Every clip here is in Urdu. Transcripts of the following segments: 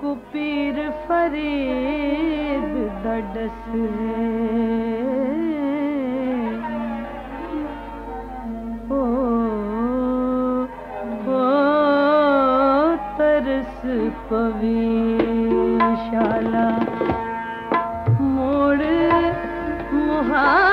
کو پیر فرید دڈس او ترس پوی شالا۔ موڑ مہا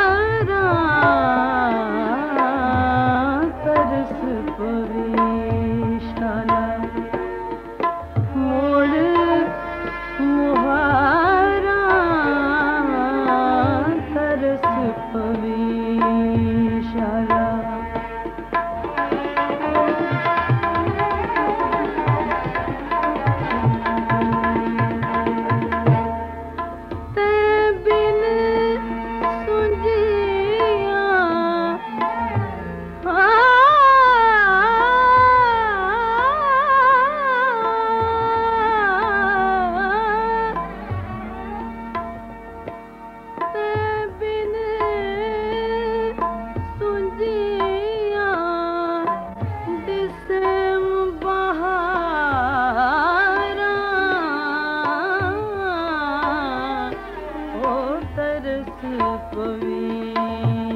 پوی